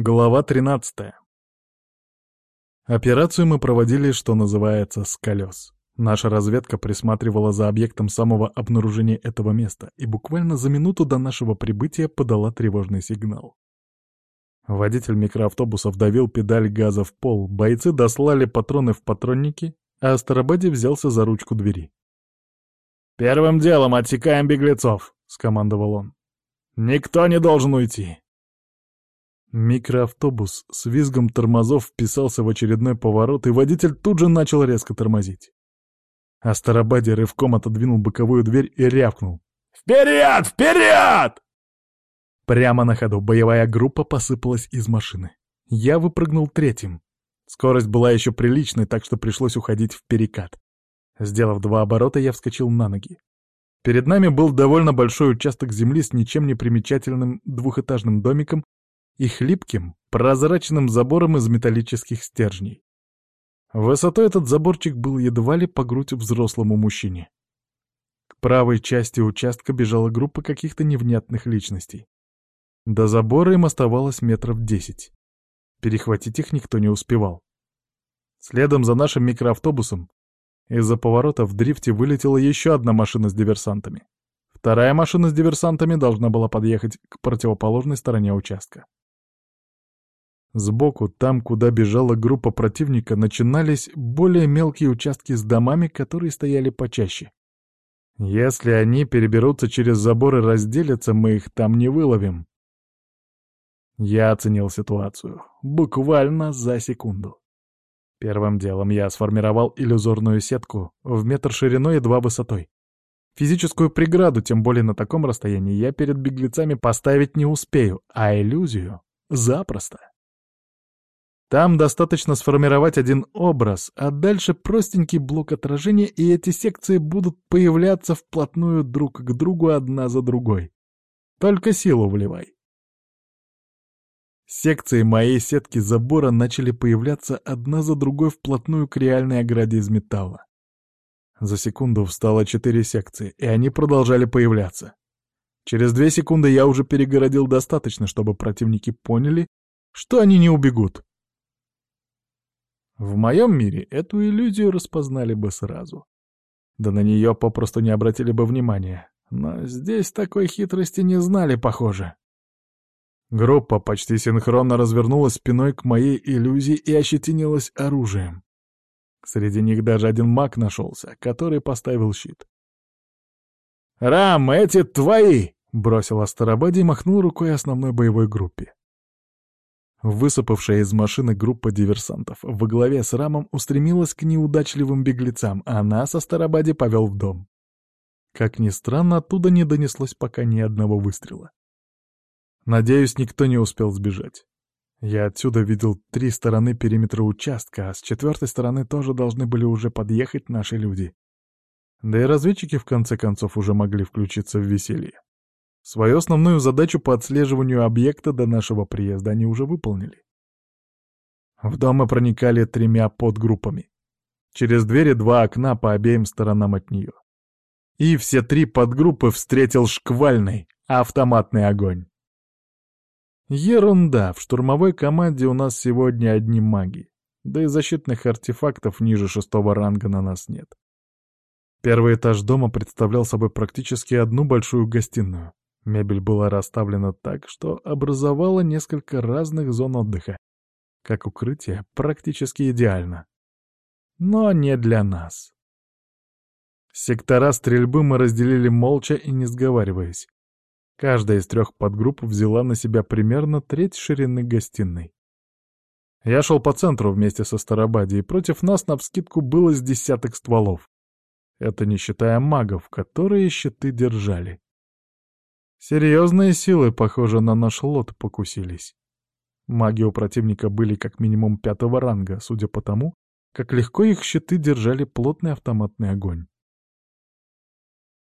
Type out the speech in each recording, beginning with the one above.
Глава 13. Операцию мы проводили, что называется, с колес. Наша разведка присматривала за объектом самого обнаружения этого места и буквально за минуту до нашего прибытия подала тревожный сигнал. Водитель микроавтобуса вдавил педаль газа в пол, бойцы дослали патроны в патронники, а Астарабаде взялся за ручку двери. «Первым делом отсекаем беглецов», — скомандовал он. «Никто не должен уйти». Микроавтобус с визгом тормозов вписался в очередной поворот, и водитель тут же начал резко тормозить. Астарабаде рывком отодвинул боковую дверь и рявкнул. «Вперед! Вперед!» Прямо на ходу боевая группа посыпалась из машины. Я выпрыгнул третьим. Скорость была еще приличной, так что пришлось уходить в перекат. Сделав два оборота, я вскочил на ноги. Перед нами был довольно большой участок земли с ничем не примечательным двухэтажным домиком и хлипким, прозрачным забором из металлических стержней. Высотой этот заборчик был едва ли по грудь взрослому мужчине. К правой части участка бежала группа каких-то невнятных личностей. До забора им оставалось метров десять. Перехватить их никто не успевал. Следом за нашим микроавтобусом из-за поворота в дрифте вылетела еще одна машина с диверсантами. Вторая машина с диверсантами должна была подъехать к противоположной стороне участка. Сбоку, там, куда бежала группа противника, начинались более мелкие участки с домами, которые стояли почаще. Если они переберутся через забор и разделятся, мы их там не выловим. Я оценил ситуацию. Буквально за секунду. Первым делом я сформировал иллюзорную сетку в метр шириной и два высотой. Физическую преграду, тем более на таком расстоянии, я перед беглецами поставить не успею, а иллюзию — запросто. Там достаточно сформировать один образ, а дальше простенький блок отражения, и эти секции будут появляться вплотную друг к другу одна за другой. Только силу вливай. Секции моей сетки забора начали появляться одна за другой вплотную к реальной ограде из металла. За секунду встало четыре секции, и они продолжали появляться. Через две секунды я уже перегородил достаточно, чтобы противники поняли, что они не убегут. В моем мире эту иллюзию распознали бы сразу. Да на нее попросту не обратили бы внимания. Но здесь такой хитрости не знали, похоже. Группа почти синхронно развернулась спиной к моей иллюзии и ощетинилась оружием. Среди них даже один маг нашелся, который поставил щит. «Рам, эти твои!» — бросил Астарабаде и махнул рукой основной боевой группе. Высыпавшая из машины группа диверсантов во главе с Рамом устремилась к неудачливым беглецам, а нас Астарабаде повел в дом. Как ни странно, оттуда не донеслось пока ни одного выстрела. Надеюсь, никто не успел сбежать. Я отсюда видел три стороны периметра участка, а с четвертой стороны тоже должны были уже подъехать наши люди. Да и разведчики в конце концов уже могли включиться в веселье. Свою основную задачу по отслеживанию объекта до нашего приезда они уже выполнили. В дом мы проникали тремя подгруппами. Через двери два окна по обеим сторонам от нее. И все три подгруппы встретил шквальный автоматный огонь. Ерунда, в штурмовой команде у нас сегодня одни маги, да и защитных артефактов ниже шестого ранга на нас нет. Первый этаж дома представлял собой практически одну большую гостиную. Мебель была расставлена так, что образовала несколько разных зон отдыха. Как укрытие, практически идеально. Но не для нас. Сектора стрельбы мы разделили молча и не сговариваясь. Каждая из трех подгрупп взяла на себя примерно треть ширины гостиной. Я шел по центру вместе со Старобади, и против нас навскидку было с десяток стволов. Это не считая магов, которые щиты держали. Серьезные силы, похоже, на наш лот покусились. Маги у противника были как минимум пятого ранга, судя по тому, как легко их щиты держали плотный автоматный огонь.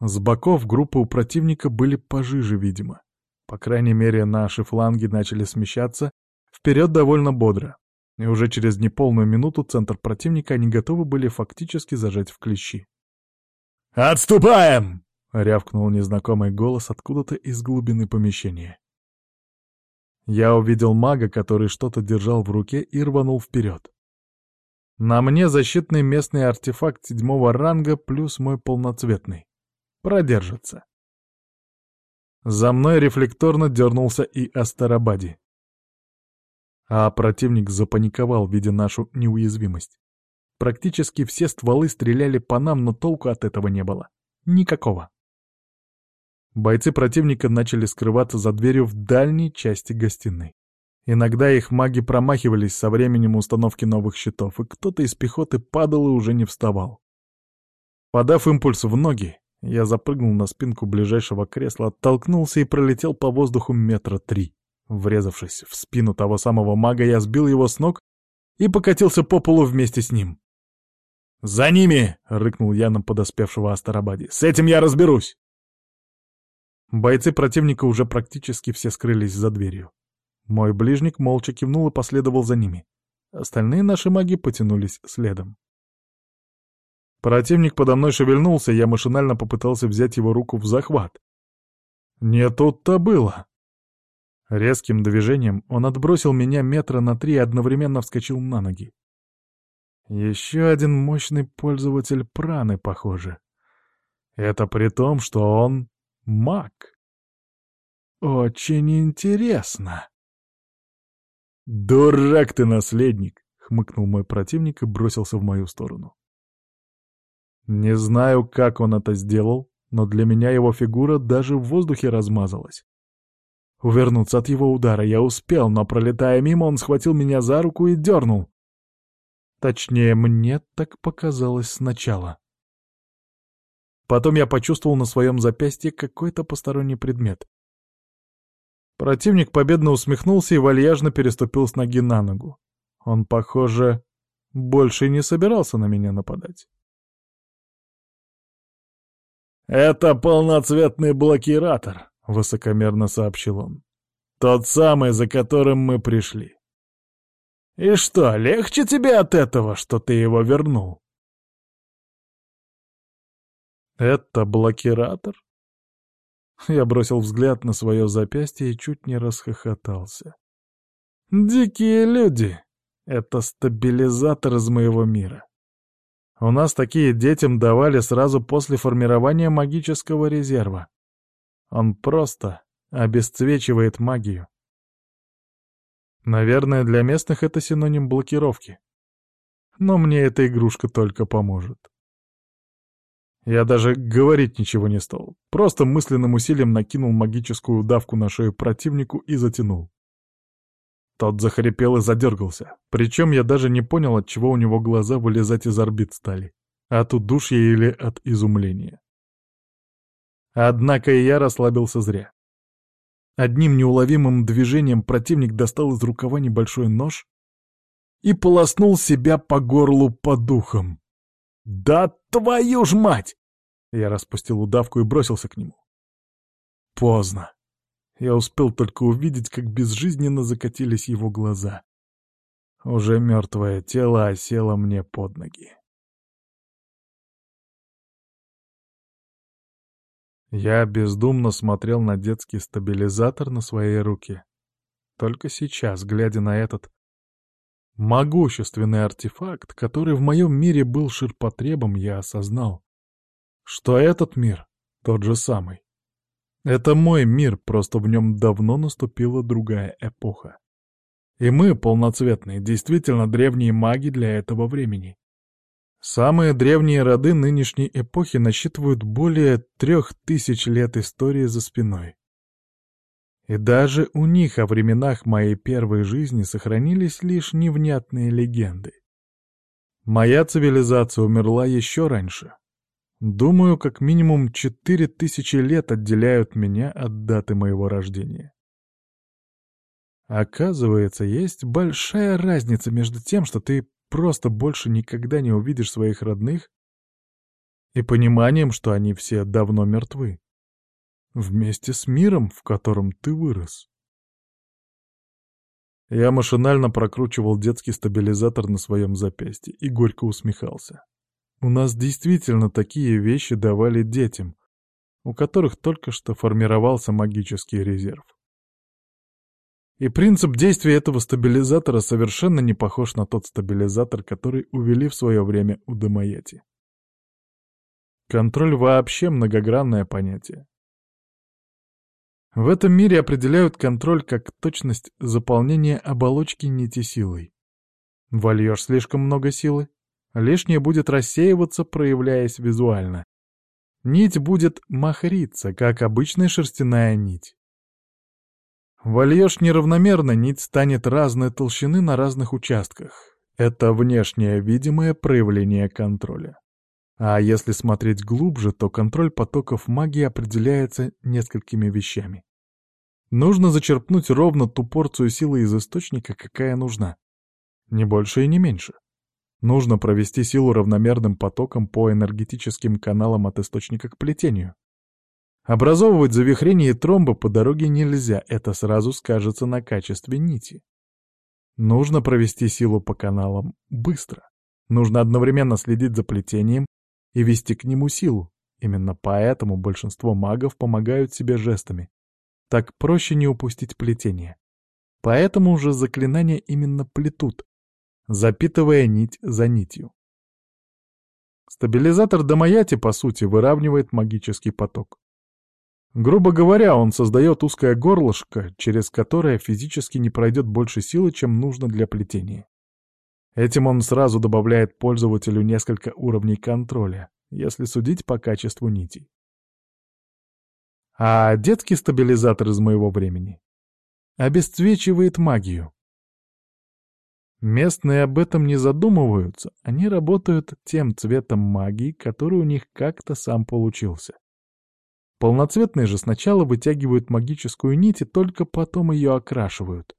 С боков группы у противника были пожиже, видимо. По крайней мере, наши фланги начали смещаться вперед довольно бодро. И уже через неполную минуту центр противника они готовы были фактически зажать в клещи. «Отступаем!» — рявкнул незнакомый голос откуда-то из глубины помещения. Я увидел мага, который что-то держал в руке и рванул вперед. На мне защитный местный артефакт седьмого ранга плюс мой полноцветный. Продержится. За мной рефлекторно дернулся и Астарабади. А противник запаниковал, видя нашу неуязвимость. Практически все стволы стреляли по нам, но толку от этого не было. Никакого. Бойцы противника начали скрываться за дверью в дальней части гостиной. Иногда их маги промахивались со временем установки новых щитов, и кто-то из пехоты падал и уже не вставал. Подав импульс в ноги, я запрыгнул на спинку ближайшего кресла, оттолкнулся и пролетел по воздуху метра три. Врезавшись в спину того самого мага, я сбил его с ног и покатился по полу вместе с ним. «За ними!» — рыкнул я на подоспевшего Астарабаде. «С этим я разберусь!» Бойцы противника уже практически все скрылись за дверью. Мой ближник молча кивнул и последовал за ними. Остальные наши маги потянулись следом. Противник подо мной шевельнулся, я машинально попытался взять его руку в захват. Не тут-то было. Резким движением он отбросил меня метра на три и одновременно вскочил на ноги. Еще один мощный пользователь праны, похоже. Это при том, что он маг. Очень интересно. «Дурак ты, наследник!» — хмыкнул мой противник и бросился в мою сторону. Не знаю, как он это сделал, но для меня его фигура даже в воздухе размазалась. Увернуться от его удара я успел, но, пролетая мимо, он схватил меня за руку и дернул. Точнее, мне так показалось сначала. Потом я почувствовал на своем запястье какой-то посторонний предмет. Противник победно усмехнулся и вальяжно переступил с ноги на ногу. Он, похоже, больше не собирался на меня нападать. «Это полноцветный блокиратор», — высокомерно сообщил он. «Тот самый, за которым мы пришли. И что, легче тебе от этого, что ты его вернул?» «Это блокиратор?» Я бросил взгляд на свое запястье и чуть не расхохотался. «Дикие люди! Это стабилизатор из моего мира. У нас такие детям давали сразу после формирования магического резерва. Он просто обесцвечивает магию. Наверное, для местных это синоним блокировки. Но мне эта игрушка только поможет. Я даже говорить ничего не стал. Просто мысленным усилием накинул магическую давку на шею противнику и затянул. Тот захрипел и задергался. Причем я даже не понял, от чего у него глаза вылезать из орбит стали. От удушья или от изумления. Однако и я расслабился зря. Одним неуловимым движением противник достал из рукава небольшой нож и полоснул себя по горлу по духам. «Да твою ж мать!» Я распустил удавку и бросился к нему. Поздно. Я успел только увидеть, как безжизненно закатились его глаза. Уже мертвое тело осело мне под ноги. Я бездумно смотрел на детский стабилизатор на своей руке. Только сейчас, глядя на этот могущественный артефакт, который в моем мире был ширпотребом, я осознал, что этот мир тот же самый. Это мой мир, просто в нем давно наступила другая эпоха. И мы, полноцветные, действительно древние маги для этого времени. Самые древние роды нынешней эпохи насчитывают более трех тысяч лет истории за спиной. И даже у них о временах моей первой жизни сохранились лишь невнятные легенды. Моя цивилизация умерла еще раньше, Думаю, как минимум четыре тысячи лет отделяют меня от даты моего рождения. Оказывается, есть большая разница между тем, что ты просто больше никогда не увидишь своих родных, и пониманием, что они все давно мертвы. Вместе с миром, в котором ты вырос. Я машинально прокручивал детский стабилизатор на своем запястье и горько усмехался. У нас действительно такие вещи давали детям, у которых только что формировался магический резерв. И принцип действия этого стабилизатора совершенно не похож на тот стабилизатор, который увели в свое время у Дамаяти. Контроль вообще многогранное понятие. В этом мире определяют контроль как точность заполнения оболочки нити силой. Вольешь слишком много силы, лишнее будет рассеиваться, проявляясь визуально. Нить будет махриться, как обычная шерстяная нить. Вольешь неравномерно, нить станет разной толщины на разных участках. Это внешнее видимое проявление контроля. А если смотреть глубже, то контроль потоков магии определяется несколькими вещами. Нужно зачерпнуть ровно ту порцию силы из источника, какая нужна. Не больше и не меньше. Нужно провести силу равномерным потоком по энергетическим каналам от источника к плетению. Образовывать завихрения и тромбы по дороге нельзя, это сразу скажется на качестве нити. Нужно провести силу по каналам быстро. Нужно одновременно следить за плетением и вести к нему силу. Именно поэтому большинство магов помогают себе жестами. Так проще не упустить плетение. Поэтому уже заклинания именно плетут, запитывая нить за нитью. Стабилизатор Дамаяти, по сути, выравнивает магический поток. Грубо говоря, он создает узкое горлышко, через которое физически не пройдет больше силы, чем нужно для плетения. Этим он сразу добавляет пользователю несколько уровней контроля, если судить по качеству нитей. А детский стабилизатор из моего времени обесцвечивает магию. Местные об этом не задумываются, они работают тем цветом магии, который у них как-то сам получился. Полноцветные же сначала вытягивают магическую нить и только потом ее окрашивают.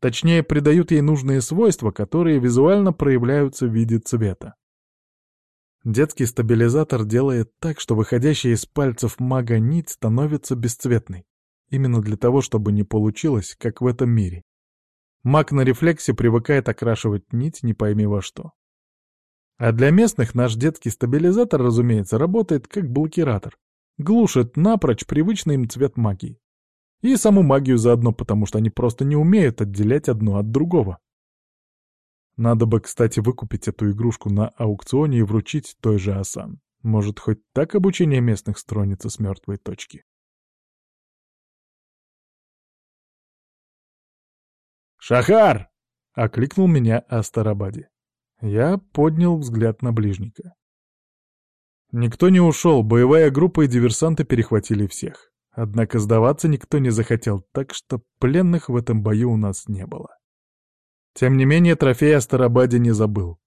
Точнее, придают ей нужные свойства, которые визуально проявляются в виде цвета. Детский стабилизатор делает так, что выходящая из пальцев мага нить становится бесцветной. Именно для того, чтобы не получилось, как в этом мире. Маг на рефлексе привыкает окрашивать нить не пойми во что. А для местных наш детский стабилизатор, разумеется, работает как блокиратор. Глушит напрочь привычный им цвет магии. И саму магию заодно, потому что они просто не умеют отделять одно от другого. Надо бы, кстати, выкупить эту игрушку на аукционе и вручить той же Асан. Может, хоть так обучение местных стронется с мертвой точки. «Шахар!» — окликнул меня Астарабаде. Я поднял взгляд на ближника. Никто не ушел, боевая группа и диверсанты перехватили всех. Однако сдаваться никто не захотел, так что пленных в этом бою у нас не было. Тем не менее, трофей Астарабаде не забыл.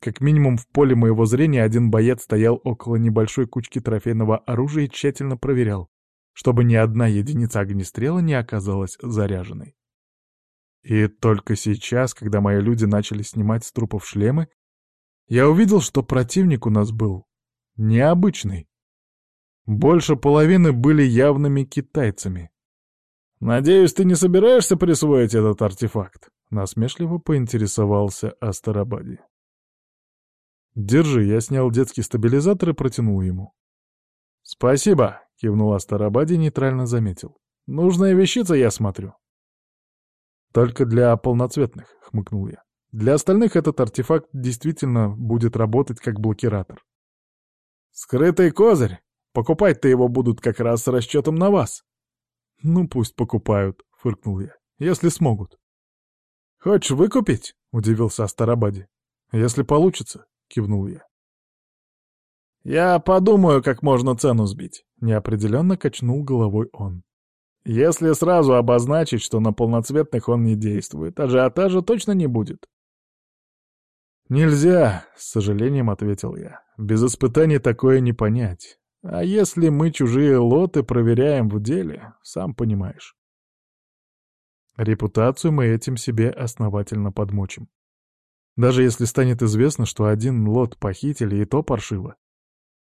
Как минимум в поле моего зрения один боец стоял около небольшой кучки трофейного оружия и тщательно проверял, чтобы ни одна единица огнестрела не оказалась заряженной. И только сейчас, когда мои люди начали снимать с трупов шлемы, я увидел, что противник у нас был необычный. Больше половины были явными китайцами. «Надеюсь, ты не собираешься присвоить этот артефакт?» — насмешливо поинтересовался Астарабади. «Держи», — я снял детский стабилизатор и протянул ему. «Спасибо», — кивнул Астарабади нейтрально заметил. «Нужная вещица, я смотрю». «Только для полноцветных», — хмыкнул я. «Для остальных этот артефакт действительно будет работать как блокиратор». «Скрытый козырь! Покупать-то его будут как раз с расчетом на вас!» «Ну, пусть покупают», — фыркнул я, — «если смогут». «Хочешь выкупить?» — удивился Астарабаде. «Если получится», — кивнул я. «Я подумаю, как можно цену сбить», — неопределенно качнул головой он. Если сразу обозначить, что на полноцветных он не действует, ажиотажа точно не будет. «Нельзя», — с сожалением ответил я. «Без испытаний такое не понять. А если мы чужие лоты проверяем в деле, сам понимаешь». Репутацию мы этим себе основательно подмочим. Даже если станет известно, что один лот похитили, и то паршиво.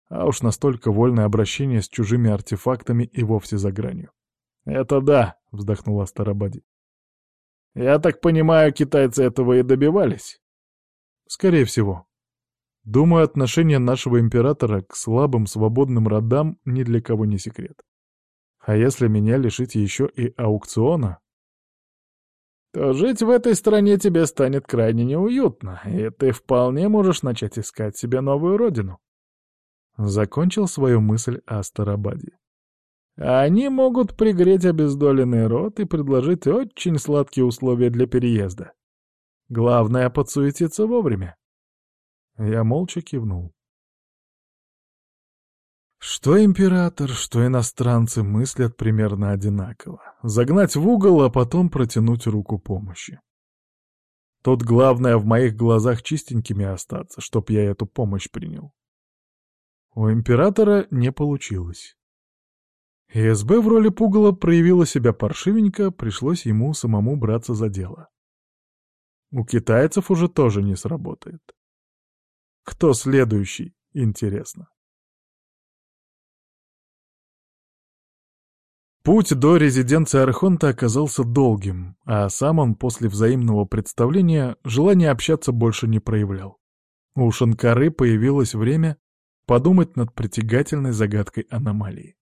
А уж настолько вольное обращение с чужими артефактами и вовсе за гранью. «Это да», — вздохнула Старобади. «Я так понимаю, китайцы этого и добивались?» «Скорее всего. Думаю, отношение нашего императора к слабым свободным родам ни для кого не секрет. А если меня лишить еще и аукциона, то жить в этой стране тебе станет крайне неуютно, и ты вполне можешь начать искать себе новую родину. Закончил свою мысль о. Они могут пригреть обездоленный рот и предложить очень сладкие условия для переезда. Главное — подсуетиться вовремя. Я молча кивнул. Что император, что иностранцы мыслят примерно одинаково. Загнать в угол, а потом протянуть руку помощи. Тут главное в моих глазах чистенькими остаться, чтоб я эту помощь принял. У императора не получилось. И СБ в роли пугала проявила себя паршивенько, пришлось ему самому браться за дело. У китайцев уже тоже не сработает. Кто следующий, интересно. Путь до резиденции Архонта оказался долгим, а сам он после взаимного представления желания общаться больше не проявлял. У Шанкары появилось время подумать над притягательной загадкой аномалии.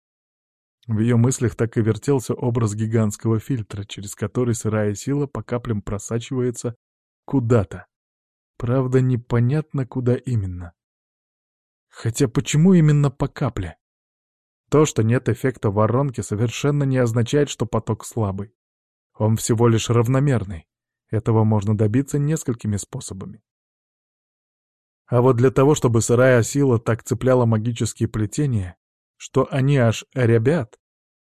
В ее мыслях так и вертелся образ гигантского фильтра, через который сырая сила по каплям просачивается куда-то. Правда, непонятно, куда именно. Хотя почему именно по капле? То, что нет эффекта воронки, совершенно не означает, что поток слабый. Он всего лишь равномерный. Этого можно добиться несколькими способами. А вот для того, чтобы сырая сила так цепляла магические плетения, что они аж ребят,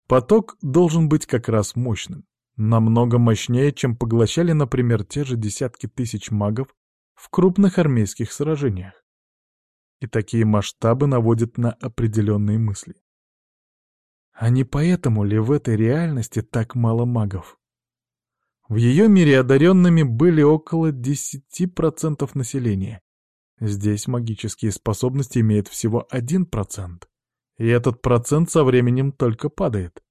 поток должен быть как раз мощным. Намного мощнее, чем поглощали, например, те же десятки тысяч магов в крупных армейских сражениях. И такие масштабы наводят на определенные мысли. А не поэтому ли в этой реальности так мало магов? В ее мире одаренными были около 10% населения. Здесь магические способности имеют всего 1%. И этот процент со временем только падает.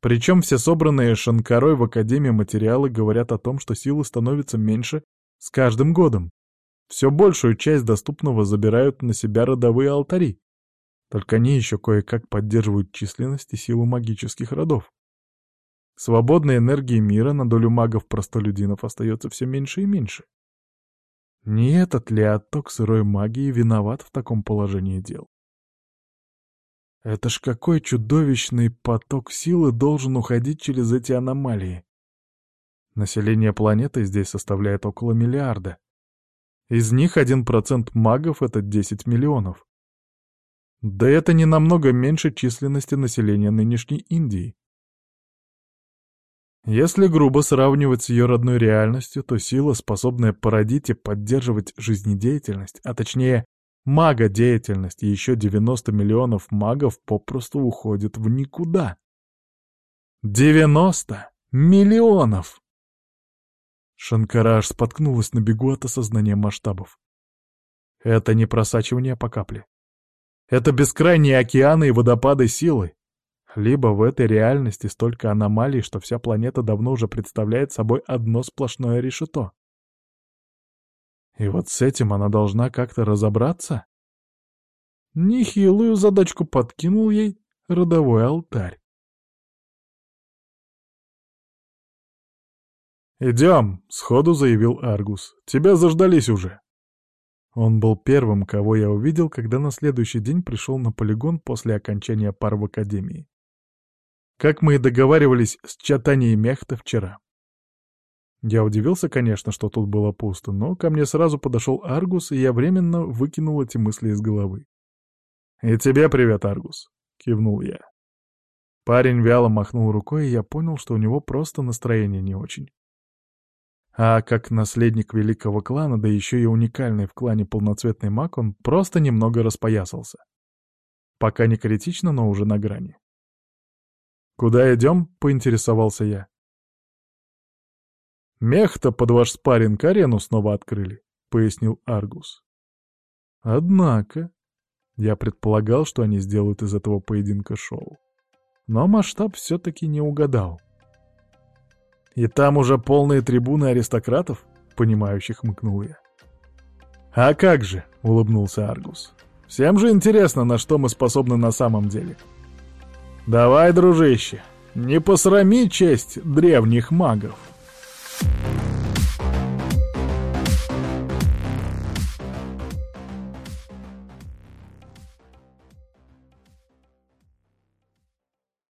Причем все собранные Шанкарой в Академии материалы говорят о том, что силы становятся меньше с каждым годом. Все большую часть доступного забирают на себя родовые алтари. Только они еще кое-как поддерживают численность и силу магических родов. Свободной энергии мира на долю магов-простолюдинов остается все меньше и меньше. Не этот ли отток сырой магии виноват в таком положении дел? Это ж какой чудовищный поток силы должен уходить через эти аномалии. Население планеты здесь составляет около миллиарда. Из них один процент магов — это 10 миллионов. Да это не намного меньше численности населения нынешней Индии. Если грубо сравнивать с ее родной реальностью, то сила, способная породить и поддерживать жизнедеятельность, а точнее мага-деятельность, и еще 90 миллионов магов попросту уходит в никуда. 90 миллионов! Шанкара аж споткнулась на бегу от осознания масштабов. Это не просачивание по капле. Это бескрайние океаны и водопады силы. Либо в этой реальности столько аномалий, что вся планета давно уже представляет собой одно сплошное решето. И вот с этим она должна как-то разобраться? Нехилую задачку подкинул ей родовой алтарь. «Идем», — сходу заявил Аргус. «Тебя заждались уже». Он был первым, кого я увидел, когда на следующий день пришел на полигон после окончания пар в академии. Как мы и договаривались с Чатани и Мехта вчера. Я удивился, конечно, что тут было пусто, но ко мне сразу подошел Аргус, и я временно выкинул эти мысли из головы. «И тебе привет, Аргус», — кивнул я. Парень вяло махнул рукой, и я понял, что у него просто настроение не очень. А как наследник великого клана, да еще и уникальный в клане полноцветный маг, он просто немного распоясался. Пока не критично, но уже на грани. «Куда идем?» — поинтересовался я. «Мех-то под ваш спарринг арену снова открыли», — пояснил Аргус. Однако, я предполагал, что они сделают из этого поединка шоу. Но масштаб все-таки не угадал. «И там уже полные трибуны аристократов?» — понимающих хмыкнул я. «А как же?» — улыбнулся Аргус. «Всем же интересно, на что мы способны на самом деле. Давай, дружище, не посрами честь древних магов!»